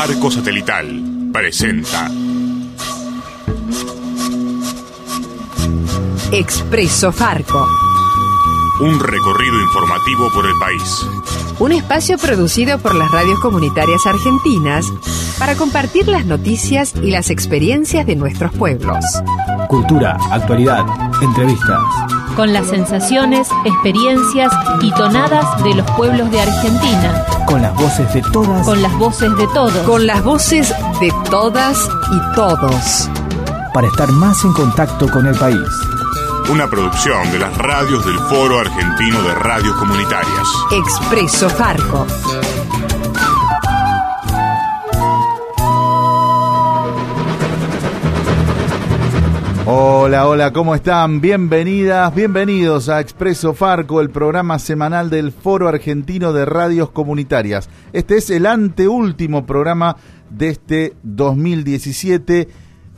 Farco Satelital presenta Expreso Farco. un recorrido informativo por el país. Un espacio producido por las radios comunitarias argentinas para compartir las noticias y las experiencias de nuestros pueblos. Cultura, actualidad, entrevistas. Con las sensaciones, experiencias y tonadas de los pueblos de Argentina, Con las voces de todas. con las voces de todos. Con las voces de todas y todos. Para estar más en contacto con el país. Una producción de las radios del Foro Argentino de Radios Comunitarias. Expreso Farco. Hola, hola, ¿cómo están? Bienvenidas, bienvenidos a Expreso Farco, el programa semanal del Foro Argentino de Radios Comunitarias. Este es el anteúltimo programa de este 2017.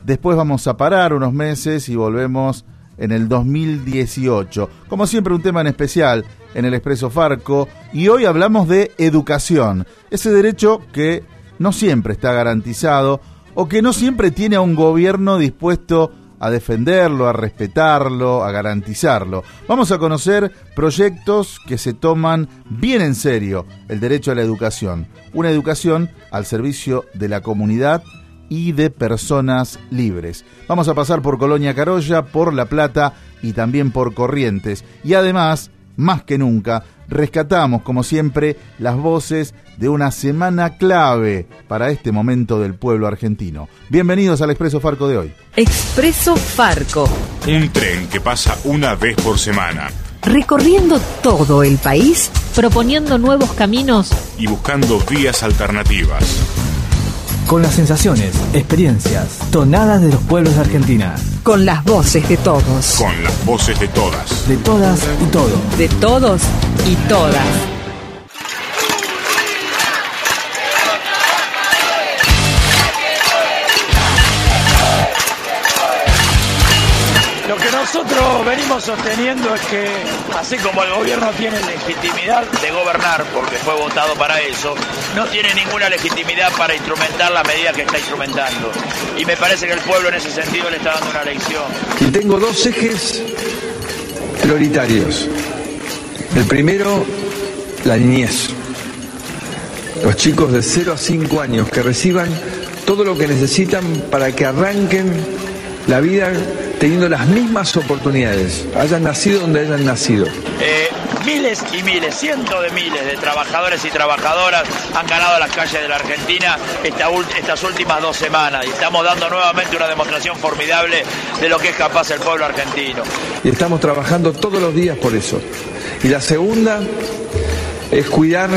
Después vamos a parar unos meses y volvemos en el 2018. Como siempre, un tema en especial en el Expreso Farco. Y hoy hablamos de educación, ese derecho que no siempre está garantizado o que no siempre tiene a un gobierno dispuesto a defenderlo, a respetarlo, a garantizarlo. Vamos a conocer proyectos que se toman bien en serio el derecho a la educación, una educación al servicio de la comunidad y de personas libres. Vamos a pasar por Colonia Carolla, por La Plata y también por Corrientes. Y además, más que nunca, rescatamos, como siempre, las voces de una semana clave para este momento del pueblo argentino. Bienvenidos al Expreso Farco de hoy. Expreso Farco. Un tren que pasa una vez por semana Recorriendo todo el país proponiendo nuevos caminos y buscando vías alternativas. Con las sensaciones, experiencias, tonadas de los pueblos de Argentina. con las voces de todos. Con las voces de todas. De todas y todos. De todos y todas. Nosotros venimos sosteniendo es que, así como el gobierno tiene legitimidad de gobernar, porque fue votado para eso, no tiene ninguna legitimidad para instrumentar las medidas que está instrumentando. Y me parece que el pueblo en ese sentido le está dando una lección. Y tengo dos ejes prioritarios. El primero, la niñez. Los chicos de 0 a 5 años que reciban todo lo que necesitan para que arranquen la vida teniendo las mismas oportunidades, hayan nacido donde hayan nacido. Eh, miles y miles, cientos de miles de trabajadores y trabajadoras han ganado las calles de la Argentina esta estas últimas dos semanas y estamos dando nuevamente una demostración formidable de lo que es capaz el pueblo argentino. Y estamos trabajando todos los días por eso. Y la segunda es cuidar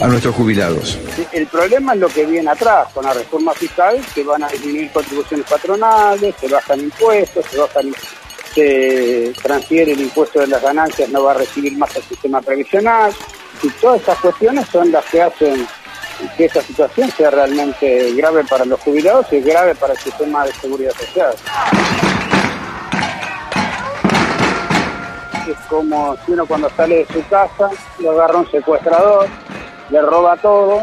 a nuestros jubilados. El problema es lo que viene atrás con la reforma fiscal, que van a disminuir contribuciones patronales, se bajan impuestos, se bajan, se transfiere el impuesto de las ganancias, no va a recibir más el sistema previsional, y todas estas cuestiones son las que hacen que esta situación sea realmente grave para los jubilados y grave para el sistema de seguridad social. Es como si uno cuando sale de su casa lo agarra un secuestrador, le roba todo,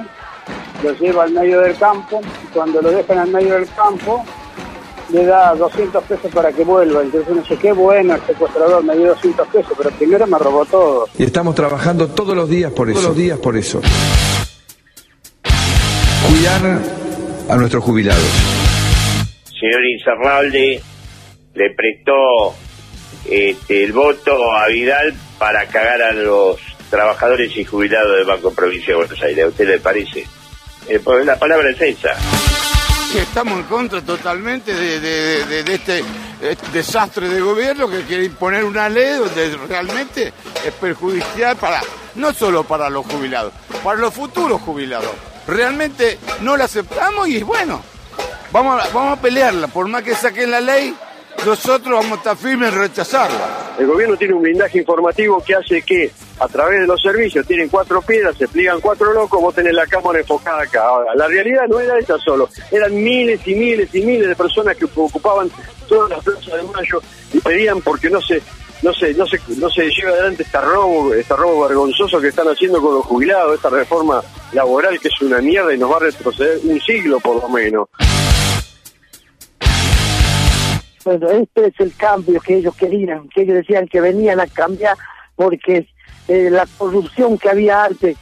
lo lleva al medio del campo, y cuando lo dejan al medio del campo, le da 200 pesos para que vuelva. Entonces uno dice, qué bueno, el secuestrador me dio 200 pesos, pero primero me robó todo. Y estamos trabajando todos los días por eso. Todos los días por eso. Cuidar a nuestros jubilados. señor Incerralde le prestó este, el voto a Vidal para cagar a los trabajadores y jubilados del Banco Provincia de Buenos Aires. ¿A usted le parece? Eh, pues la palabra es esa. Estamos en contra totalmente de, este, eh, desastre de gobierno que quiere imponer una ley donde realmente es perjudicial para no solo para los jubilados, para los futuros jubilados. Realmente no la aceptamos y bueno, vamos vamos a pelearla. Por más que saquen la ley, nosotros vamos a estar firmes en rechazarla. El gobierno tiene un blindaje informativo que hace que a través de los servicios tienen cuatro piedras, se pliegan cuatro locos, vos tenés la cámara enfocada acá. La realidad no era esa solo, eran miles y miles y miles de personas que ocupaban todas las plazas de mayo y pedían porque no se no se, no se, lleve adelante este robo, este robo vergonzoso que están haciendo con los jubilados, esta reforma laboral que es una mierda y nos va a retroceder un siglo por lo menos. Bueno, este es el cambio que ellos querían, que ellos decían que venían a cambiar porque eh, la corrupción que había antes,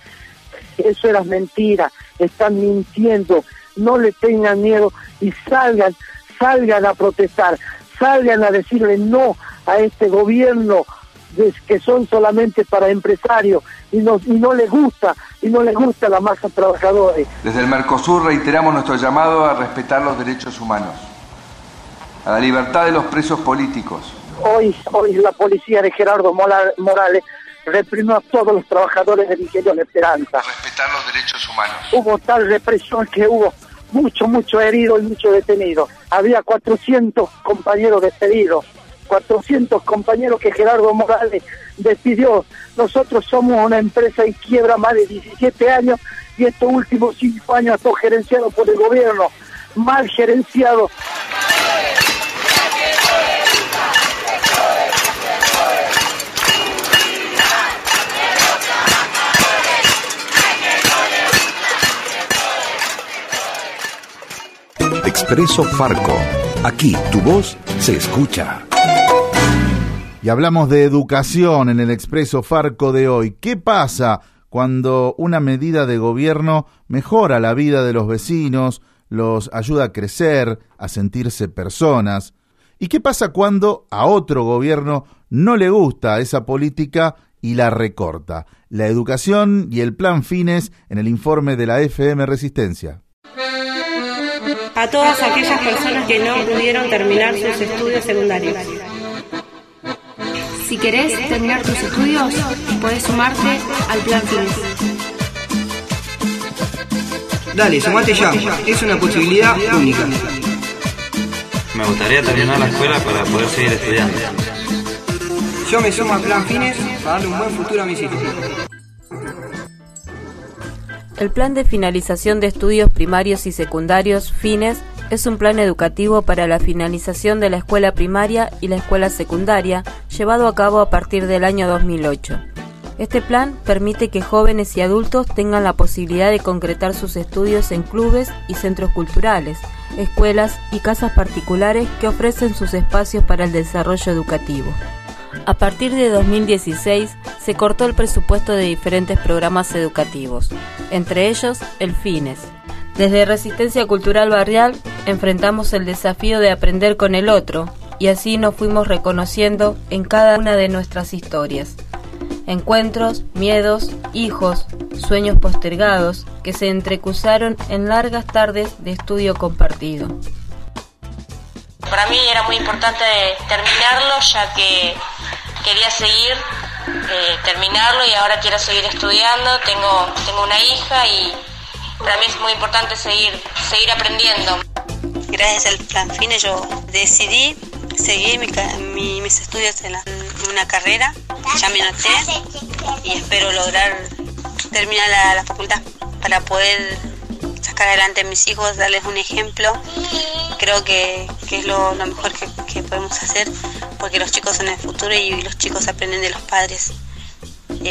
eso era mentira, están mintiendo, no le tengan miedo y salgan, salgan a protestar, salgan a decirle no a este gobierno que son solamente para empresarios y no, y no les gusta, y no les gusta la masa trabajadores. Desde el Mercosur reiteramos nuestro llamado a respetar los derechos humanos, a la libertad de los presos políticos. Hoy, hoy la policía de Gerardo Morales reprimió a todos los trabajadores del Ingenio de Esperanza. Respetar los derechos humanos. Hubo tal represión que hubo mucho, mucho herido y mucho detenido. Había 400 compañeros despedidos, 400 compañeros que Gerardo Morales despidió. Nosotros somos una empresa en quiebra más de 17 años y estos últimos 5 años ha gerenciado por el gobierno, mal gerenciado. Expreso Farco. Aquí tu voz se escucha. Y hablamos de educación en el Expreso Farco de hoy. ¿Qué pasa cuando una medida de gobierno mejora la vida de los vecinos, los ayuda a crecer, a sentirse personas? ¿Y qué pasa cuando a otro gobierno no le gusta esa política y la recorta? La educación y el plan fines en el informe de la FM Resistencia a todas aquellas personas que no pudieron terminar sus estudios secundarios. Si querés terminar tus estudios, puedes sumarte al Plan FINES. Dale, sumate ya. Es una posibilidad única. Me gustaría terminar la escuela para poder seguir estudiando. Yo me sumo al Plan Fines para darle un buen futuro a mis hijos. El Plan de Finalización de Estudios Primarios y Secundarios, FINES, es un plan educativo para la finalización de la escuela primaria y la escuela secundaria, llevado a cabo a partir del año 2008. Este plan permite que jóvenes y adultos tengan la posibilidad de concretar sus estudios en clubes y centros culturales, escuelas y casas particulares que ofrecen sus espacios para el desarrollo educativo. A partir de 2016 se cortó el presupuesto de diferentes programas educativos, entre ellos el FINES. Desde Resistencia Cultural Barrial enfrentamos el desafío de aprender con el otro y así nos fuimos reconociendo en cada una de nuestras historias. Encuentros, miedos, hijos, sueños postergados que se entrecruzaron en largas tardes de estudio compartido. Para mí era muy importante terminarlo ya que quería seguir, eh, terminarlo y ahora quiero seguir estudiando. Tengo, tengo una hija y para mí es muy importante seguir, seguir aprendiendo. Gracias al plan FINE yo decidí seguir mis estudios en, una carrera, ya me anoté y espero lograr terminar la, facultad para poder sacar adelante a mis hijos, darles un ejemplo. Creo que, es lo, mejor que, que podemos hacer porque los chicos son el futuro y los chicos aprenden de los padres.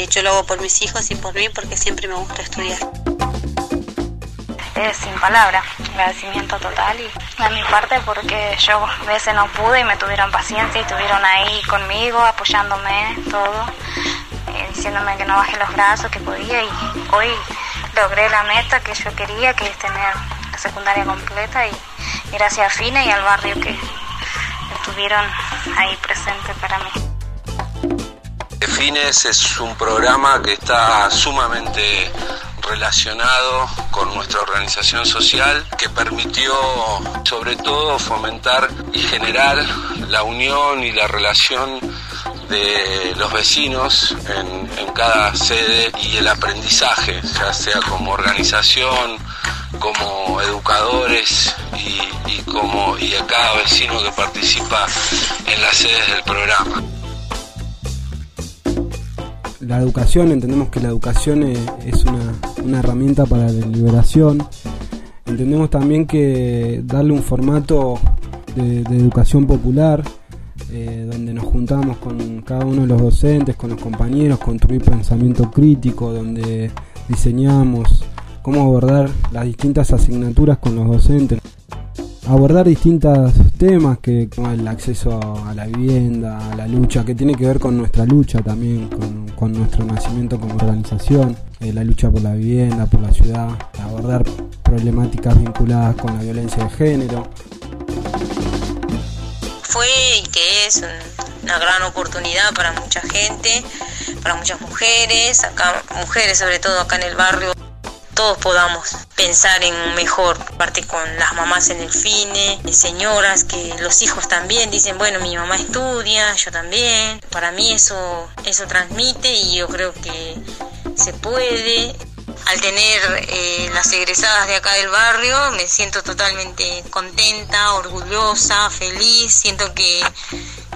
Yo lo hago por mis hijos y por mí porque siempre me gusta estudiar. Es sin palabras, agradecimiento total y a mi parte porque yo a veces no pude y me tuvieron paciencia y estuvieron ahí conmigo, apoyándome, todo, eh, diciéndome que no bajé los brazos, que podía y hoy logré la meta que yo quería, que es tener la secundaria completa y gracias a Fine y al barrio que estuvieron ahí presentes para mí. Fines es un programa que está sumamente relacionado con nuestra organización social que permitió sobre todo fomentar y generar la unión y la relación de los vecinos en, en, cada sede y el aprendizaje, ya sea como organización, como educadores y, como y a cada vecino que participa en las sedes del programa. La educación, entendemos que la educación es una, herramienta para la liberación. Entendemos también que darle un formato de, educación popular, eh, donde nos juntamos con cada uno de los docentes, con los compañeros, construir pensamiento crítico, donde diseñamos cómo abordar las distintas asignaturas con los docentes abordar distintos temas que como el acceso a la vivienda, a la lucha, que tiene que ver con nuestra lucha también, con, nuestro nacimiento como organización, eh, la lucha por la vivienda, por la ciudad, abordar problemáticas vinculadas con la violencia de género. Fue y que es una gran oportunidad para mucha gente, para muchas mujeres, acá mujeres sobre todo acá en el barrio todos podamos pensar en un mejor, parte con las mamás en el FINE, señoras que los hijos también dicen, bueno, mi mamá estudia, yo también. Para mí eso, eso transmite y yo creo que se puede. Al tener eh, las egresadas de acá del barrio, me siento totalmente contenta, orgullosa, feliz, siento que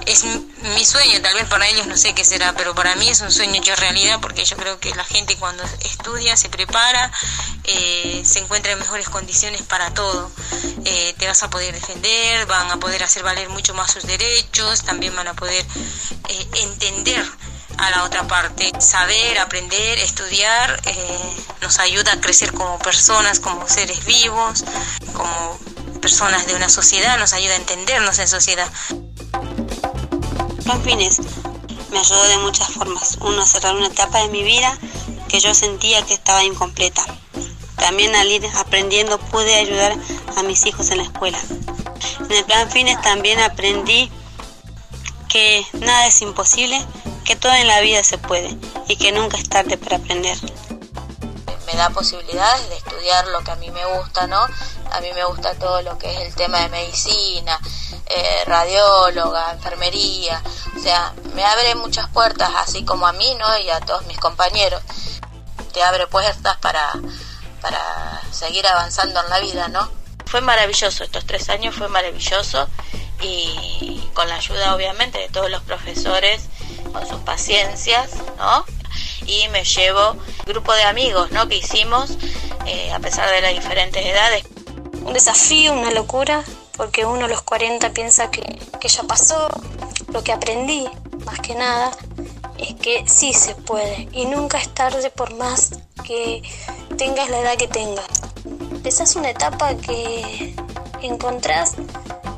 es mi sueño, tal vez para ellos no sé qué será, pero para mí es un sueño hecho realidad porque yo creo que la gente cuando estudia, se prepara, eh, se encuentra en mejores condiciones para todo. Eh, te vas a poder defender, van a poder hacer valer mucho más sus derechos, también van a poder eh, entender a la otra parte. Saber, aprender, estudiar nos ayuda a crecer como personas, como seres vivos, como personas de una sociedad, nos ayuda a entendernos en sociedad. Plan Fines me ayudó de muchas formas. Uno, a cerrar una etapa de mi vida que yo sentía que estaba incompleta. También al ir aprendiendo pude ayudar a mis hijos en la escuela. En el Plan Fines también aprendí que nada es imposible, que todo en la vida se puede y que nunca es tarde para aprender. Me da posibilidades de estudiar lo que a mí me gusta, ¿no? A mí me gusta todo lo que es el tema de medicina, eh, radióloga, enfermería, o sea, me abre muchas puertas, así como a mí, ¿no? Y a todos mis compañeros. Te abre puertas para, para seguir avanzando en la vida, ¿no? Fue maravilloso, estos tres años fue maravilloso y con la ayuda obviamente de todos los profesores, con sus paciencias, ¿no? Y me llevo grupo de amigos, ¿no? Que hicimos, eh, a pesar de las diferentes edades. Un desafío, una locura, porque uno a los 40 piensa que, que ya pasó, lo que aprendí, más que nada, es que sí se puede y nunca es tarde por más que tengas la edad que tengas. Esa es una etapa que encontrás,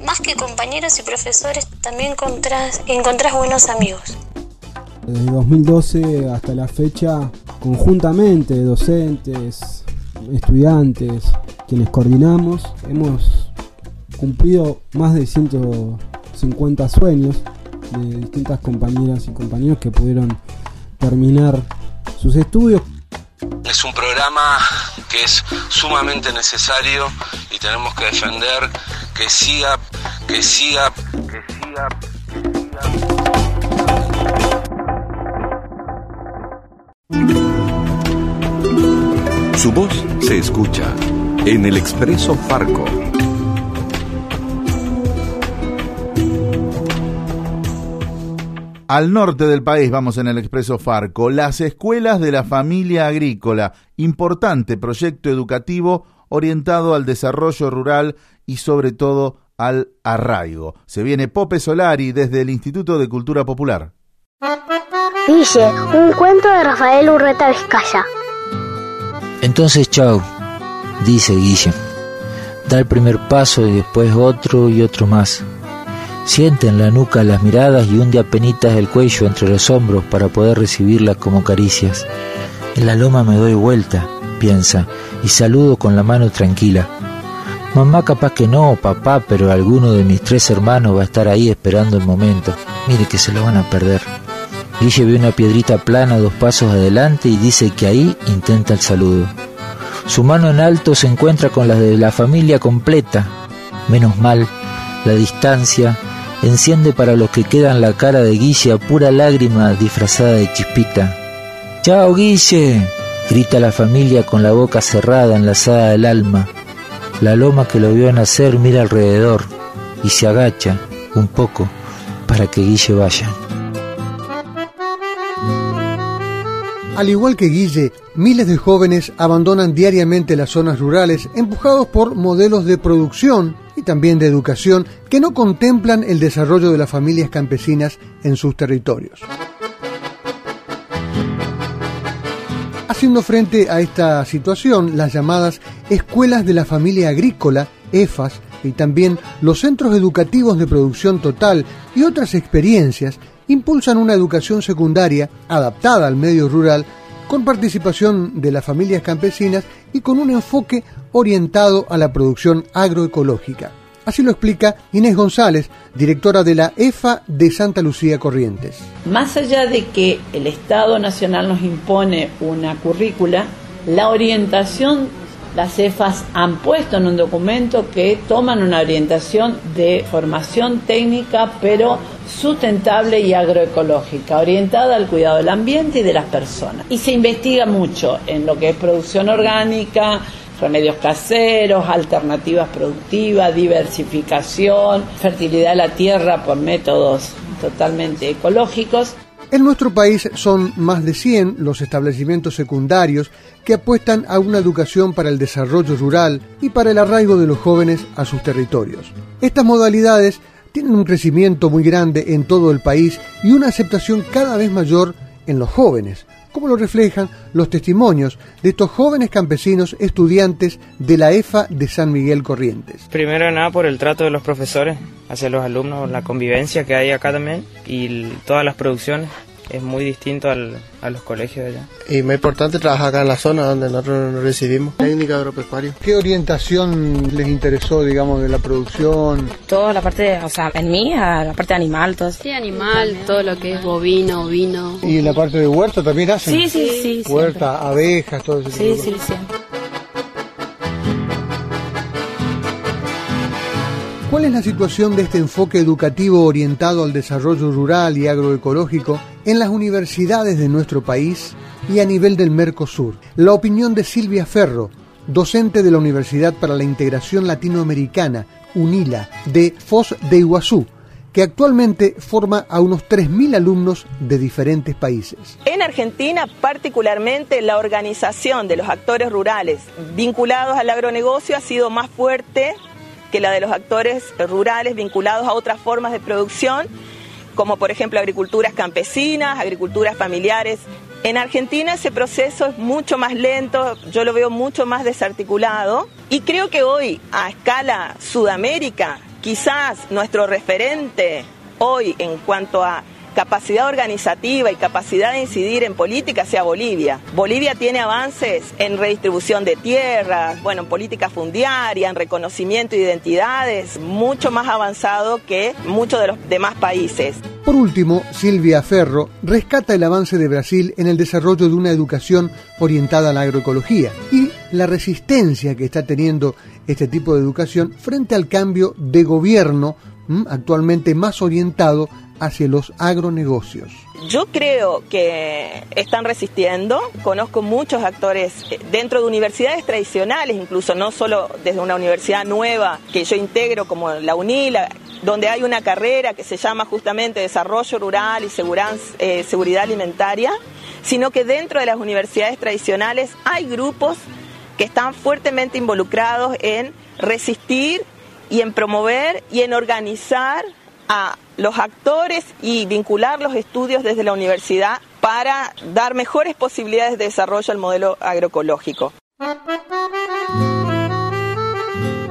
más que compañeros y profesores, también encontrás, encontrás buenos amigos. Desde 2012 hasta la fecha, conjuntamente, docentes, estudiantes, quienes coordinamos, hemos cumplido más de 150 sueños de distintas compañeras y compañeros que pudieron terminar sus estudios. Es un programa que es sumamente necesario y tenemos que defender que siga, que siga, que siga, Su se escucha en el Expreso Farco Al norte del país, vamos en el Expreso Farco, las escuelas de la familia agrícola, importante proyecto educativo orientado al desarrollo rural y sobre todo al arraigo. Se viene Pope Solari desde el Instituto de Cultura Popular. Dice, un cuento de Rafael Urreta Vizcaya. Entonces, chao, dice Guille. Da el primer paso y después otro y otro más Siente en la nuca las miradas y hunde apenitas el cuello entre los hombros para poder recibirlas como caricias. En la loma me doy vuelta, piensa, y saludo con la mano tranquila. Mamá capaz que no, papá, pero alguno de mis tres hermanos va a estar ahí esperando el momento. Mire que se lo van a perder. Guille ve una piedrita plana dos pasos adelante y dice que ahí intenta el saludo. Su mano en alto se encuentra con la de la familia completa. Menos mal, la distancia, enciende para los que quedan la cara de Guille a pura lágrima disfrazada de chispita. ¡Chao, Guille! grita la familia con la boca cerrada, enlazada al alma. La loma que lo vio nacer mira alrededor y se agacha un poco para que Guille vaya. Al igual que Guille, miles de jóvenes abandonan diariamente las zonas rurales empujados por modelos de producción y también de educación que no contemplan el desarrollo de las familias campesinas en sus territorios. Haciendo frente a esta situación, las llamadas escuelas de la familia agrícola, EFAS, y también los centros educativos de producción total y otras experiencias impulsan una educación secundaria adaptada al medio rural con participación de las familias campesinas y con un enfoque orientado a la producción agroecológica. Así lo explica Inés González, directora de la EFA de Santa Lucía Corrientes. Más allá de que el Estado Nacional nos impone una currícula, la orientación las CEFAS han puesto en un documento que toman una orientación de formación técnica, pero sustentable y agroecológica, orientada al cuidado del ambiente y de las personas. Y se investiga mucho en lo que es producción orgánica, remedios caseros, alternativas productivas, diversificación, fertilidad de la tierra por métodos totalmente ecológicos. En nuestro país son más de 100 los establecimientos secundarios que apuestan a una educación para el desarrollo rural y para el arraigo de los jóvenes a sus territorios. Estas modalidades tienen un crecimiento muy grande en todo el país y una aceptación cada vez mayor en los jóvenes, como lo reflejan los testimonios de estos jóvenes campesinos estudiantes de la EFA de San Miguel Corrientes. Primero de nada por el trato de los profesores hacia los alumnos, la convivencia que hay acá también y todas las producciones es muy distinto al, a los colegios de allá. Y muy importante trabajar acá en la zona donde nosotros nos recibimos. Técnica agropecuaria. ¿Qué orientación les interesó, digamos, de la producción? Toda la parte, o sea, en mí, la parte animal, todo. Sí, animal, todo lo que es bovino, vino. ¿Y la parte de huerta también hacen? Sí, sí, sí. Huerta, abejas, todo eso. Sí, sí, sí. ¿Cuál es la situación de este enfoque educativo orientado al desarrollo rural y agroecológico en las universidades de nuestro país y a nivel del Mercosur? La opinión de Silvia Ferro, docente de la Universidad para la Integración Latinoamericana, UNILA, de Foz de Iguazú, que actualmente forma a unos 3.000 alumnos de diferentes países. En Argentina, particularmente, la organización de los actores rurales vinculados al agronegocio ha sido más fuerte que la de los actores rurales vinculados a otras formas de producción, como por ejemplo agriculturas campesinas, agriculturas familiares. En Argentina ese proceso es mucho más lento, yo lo veo mucho más desarticulado y creo que hoy a escala Sudamérica, quizás nuestro referente hoy en cuanto a capacidad organizativa y capacidad de incidir en política sea Bolivia. Bolivia tiene avances en redistribución de tierras, bueno, en política fundiaria, en reconocimiento de identidades, mucho más avanzado que muchos de los demás países. Por último, Silvia Ferro rescata el avance de Brasil en el desarrollo de una educación orientada a la agroecología y la resistencia que está teniendo este tipo de educación frente al cambio de gobierno actualmente más orientado hacia los agronegocios. Yo creo que están resistiendo. Conozco muchos actores eh, dentro de universidades tradicionales, incluso no solo desde una universidad nueva que yo integro como la UNILA, donde hay una carrera que se llama justamente Desarrollo Rural y eh, Seguridad Alimentaria, sino que dentro de las universidades tradicionales hay grupos que están fuertemente involucrados en resistir y en promover y en organizar a los actores y vincular los estudios desde la universidad para dar mejores posibilidades de desarrollo al modelo agroecológico.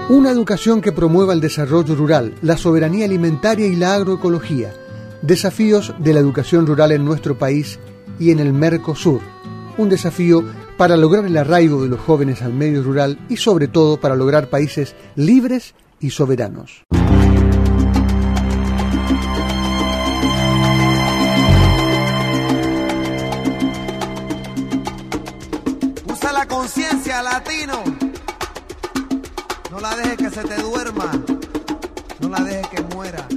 Una educación que promueva el desarrollo rural, la soberanía alimentaria y la agroecología. Desafíos de la educación rural en nuestro país y en el Mercosur. Un desafío para lograr el arraigo de los jóvenes al medio rural y sobre todo para lograr países libres y soberanos. Latino. No la dejes que se te duerma. No la dejes que muera.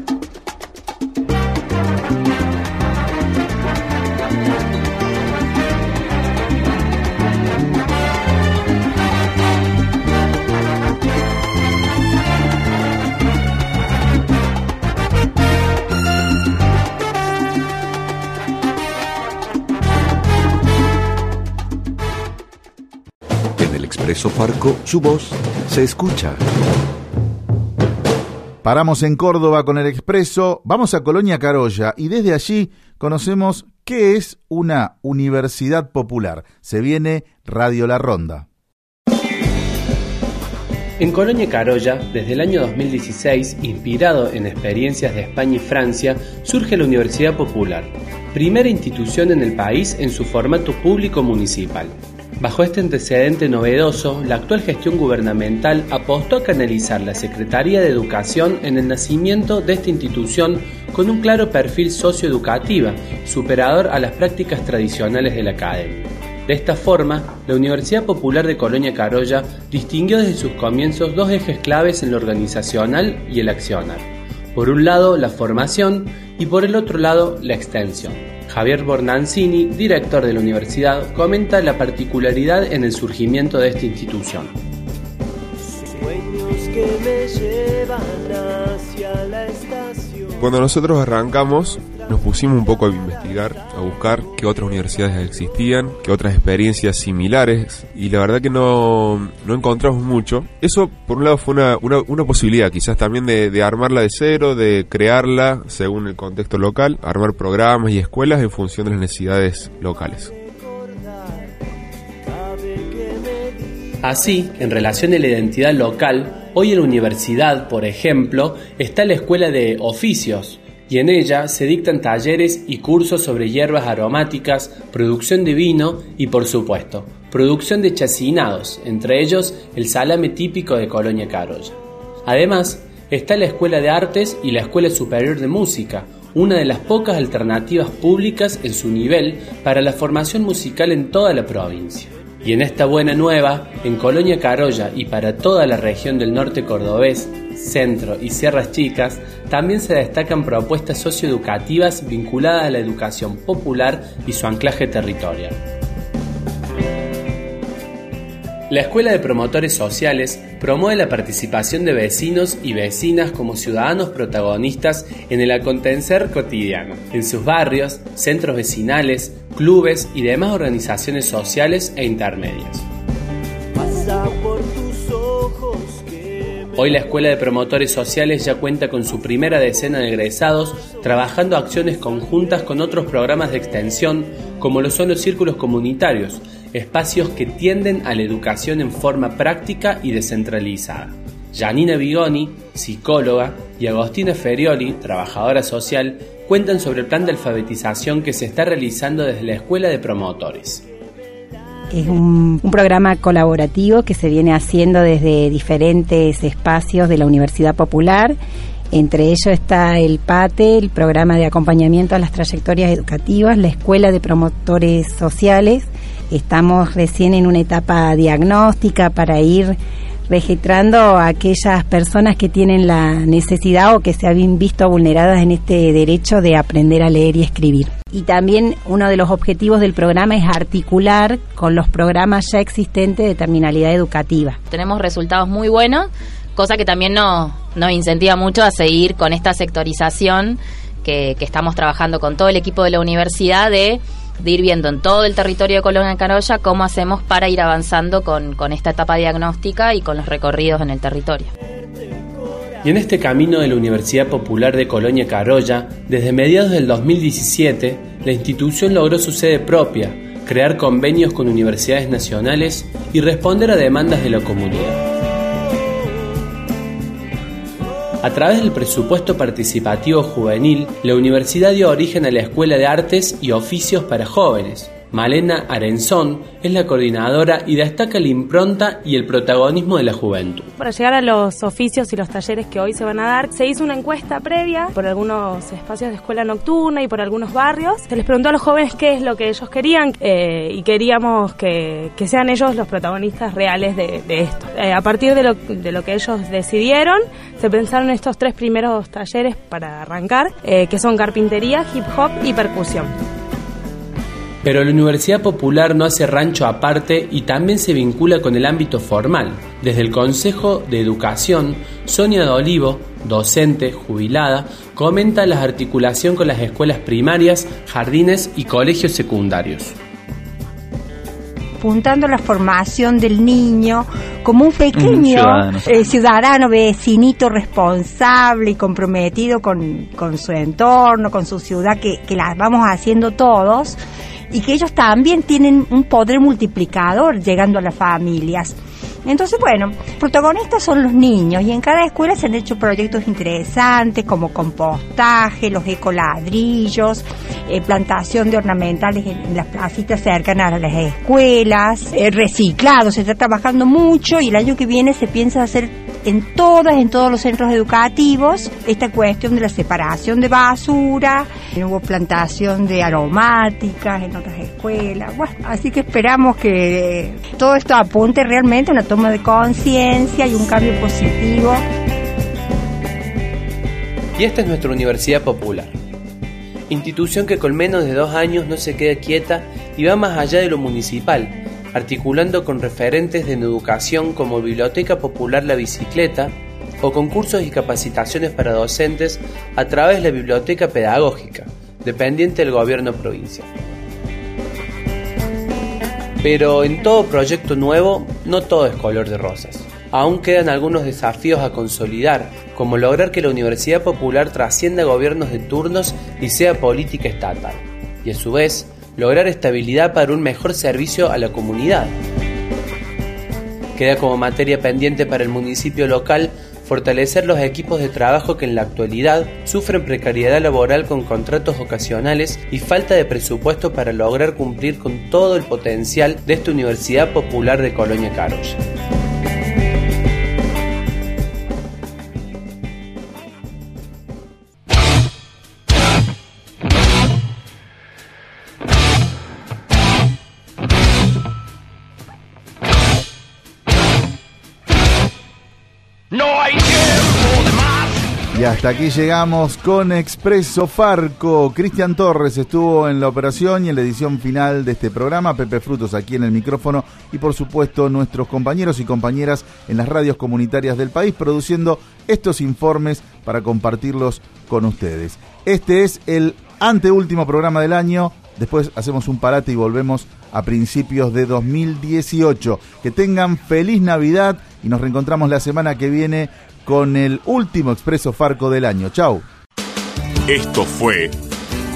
Farco, su voz se escucha. Paramos en Córdoba con el Expreso, vamos a Colonia Carolla y desde allí conocemos qué es una universidad popular. Se viene Radio La Ronda. En Colonia Carolla, desde el año 2016, inspirado en experiencias de España y Francia, surge la Universidad Popular, primera institución en el país en su formato público municipal. Bajo este antecedente novedoso, la actual gestión gubernamental apostó a canalizar la Secretaría de Educación en el nacimiento de esta institución con un claro perfil socioeducativa, superador a las prácticas tradicionales de la academia. De esta forma, la Universidad Popular de Colonia Carolla distinguió desde sus comienzos dos ejes claves en lo organizacional y el accionar. Por un lado, la formación y por el otro lado, la extensión. Javier Bornanzini, director de la universidad, comenta la particularidad en el surgimiento de esta institución. Cuando nosotros arrancamos, nos pusimos un poco a investigar, a buscar qué otras universidades existían, qué otras experiencias similares, y la verdad que no, no encontramos mucho. Eso, por un lado, fue una, una, posibilidad, quizás también de, de, armarla de cero, de crearla según el contexto local, armar programas y escuelas en función de las necesidades locales. Así, en relación a la identidad local, hoy en la universidad, por ejemplo, está la Escuela de Oficios, y en ella se dictan talleres y cursos sobre hierbas aromáticas, producción de vino y, por supuesto, producción de chacinados, entre ellos el salame típico de Colonia Carolla. Además, está la Escuela de Artes y la Escuela Superior de Música, una de las pocas alternativas públicas en su nivel para la formación musical en toda la provincia. Y en esta buena nueva, en Colonia Carolla y para toda la región del norte cordobés, centro y sierras chicas, también se destacan propuestas socioeducativas vinculadas a la educación popular y su anclaje territorial. La Escuela de Promotores Sociales promueve la participación de vecinos y vecinas como ciudadanos protagonistas en el acontecer cotidiano, en sus barrios, centros vecinales, clubes y demás organizaciones sociales e intermedias. Hoy la Escuela de Promotores Sociales ya cuenta con su primera decena de egresados, trabajando acciones conjuntas con otros programas de extensión, como lo son los círculos comunitarios, espacios que tienden a la educación en forma práctica y descentralizada. Janina Bigoni, psicóloga, y Agostina Ferioli, trabajadora social, cuentan sobre el plan de alfabetización que se está realizando desde la Escuela de Promotores. Es un, programa colaborativo que se viene haciendo desde diferentes espacios de la Universidad Popular. Entre ellos está el PATE, el programa de acompañamiento a las trayectorias educativas, la Escuela de Promotores Sociales. Estamos recién en una etapa diagnóstica para ir registrando a aquellas personas que tienen la necesidad o que se han visto vulneradas en este derecho de aprender a leer y escribir. Y también uno de los objetivos del programa es articular con los programas ya existentes de terminalidad educativa. Tenemos resultados muy buenos, cosa que también nos, nos incentiva mucho a seguir con esta sectorización que, que estamos trabajando con todo el equipo de la universidad de de ir viendo en todo el territorio de Colonia Carolla cómo hacemos para ir avanzando con, con esta etapa diagnóstica y con los recorridos en el territorio. Y en este camino de la Universidad Popular de Colonia Carolla, desde mediados del 2017, la institución logró su sede propia, crear convenios con universidades nacionales y responder a demandas de la comunidad. A través del presupuesto participativo juvenil, la universidad dio origen a la Escuela de Artes y Oficios para Jóvenes, Malena Arenzón es la coordinadora y destaca la impronta y el protagonismo de la juventud. Para llegar a los oficios y los talleres que hoy se van a dar, se hizo una encuesta previa por algunos espacios de escuela nocturna y por algunos barrios. Se les preguntó a los jóvenes qué es lo que ellos querían eh, y queríamos que, sean ellos los protagonistas reales de, esto. Eh, a partir de lo, de lo, que ellos decidieron, se pensaron estos tres primeros talleres para arrancar, eh, que son carpintería, hip hop y percusión. Pero la Universidad Popular no hace rancho aparte y también se vincula con el ámbito formal. Desde el Consejo de Educación, Sonia de Olivo, docente jubilada, comenta la articulación con las escuelas primarias, jardines y colegios secundarios. apuntando a la formación del niño como un pequeño ciudadano. eh, ciudadano, vecinito responsable y comprometido con, con su entorno, con su ciudad, que, que la vamos haciendo todos, y que ellos también tienen un poder multiplicador llegando a las familias. Entonces, bueno, protagonistas son los niños y en cada escuela se han hecho proyectos interesantes como compostaje, los ecoladrillos, eh, plantación de ornamentales en, las placitas cercanas a las escuelas, eh, reciclado, se está trabajando mucho y el año que viene se piensa hacer en todas, en todos los centros educativos, esta cuestión de la separación de basura, hubo plantación de aromáticas en otras escuelas, bueno, así que esperamos que todo esto apunte realmente a una toma de conciencia y un cambio positivo. Y esta es nuestra Universidad Popular. Institución que con menos de dos años no se queda quieta y va más allá de lo municipal, articulando con referentes de educación como Biblioteca Popular La Bicicleta o concursos y capacitaciones para docentes a través de la Biblioteca Pedagógica, dependiente del gobierno provincial. Pero en todo proyecto nuevo, no todo es color de rosas. Aún quedan algunos desafíos a consolidar, como lograr que la Universidad Popular trascienda gobiernos de turnos y sea política estatal, y a su vez lograr estabilidad para un mejor servicio a la comunidad. Queda como materia pendiente para el municipio local fortalecer los equipos de trabajo que en la actualidad sufren precariedad laboral con contratos ocasionales y falta de presupuesto para lograr cumplir con todo el potencial de esta Universidad Popular de Colonia Carolla. Hasta aquí llegamos con Expreso Farco. Cristian Torres estuvo en la operación y en la edición final de este programa. Pepe Frutos aquí en el micrófono. Y por supuesto nuestros compañeros y compañeras en las radios comunitarias del país produciendo estos informes para compartirlos con ustedes. Este es el anteúltimo programa del año. Después hacemos un parate y volvemos a principios de 2018. Que tengan feliz Navidad y nos reencontramos la semana que viene con el último Expreso Farco del año. Chau. Esto fue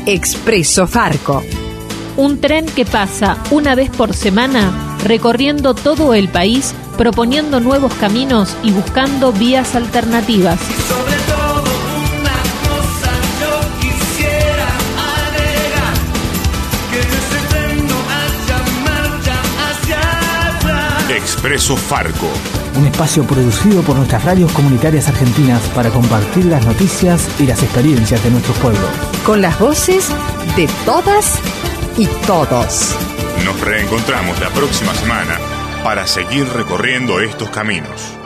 Expreso Farco. Un tren que pasa una vez por semana recorriendo todo el país, proponiendo nuevos caminos y buscando vías alternativas. Sobre todo una cosa yo quisiera agregar que en ese tren no haya marcha hacia atrás. Expreso Farco. Un espacio producido por nuestras radios comunitarias argentinas para compartir las noticias y las experiencias de nuestros pueblos. Con las voces de todas y todos. Nos reencontramos la próxima semana para seguir recorriendo estos caminos.